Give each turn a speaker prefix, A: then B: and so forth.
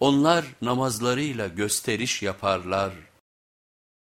A: Onlar namazlarıyla gösteriş yaparlar.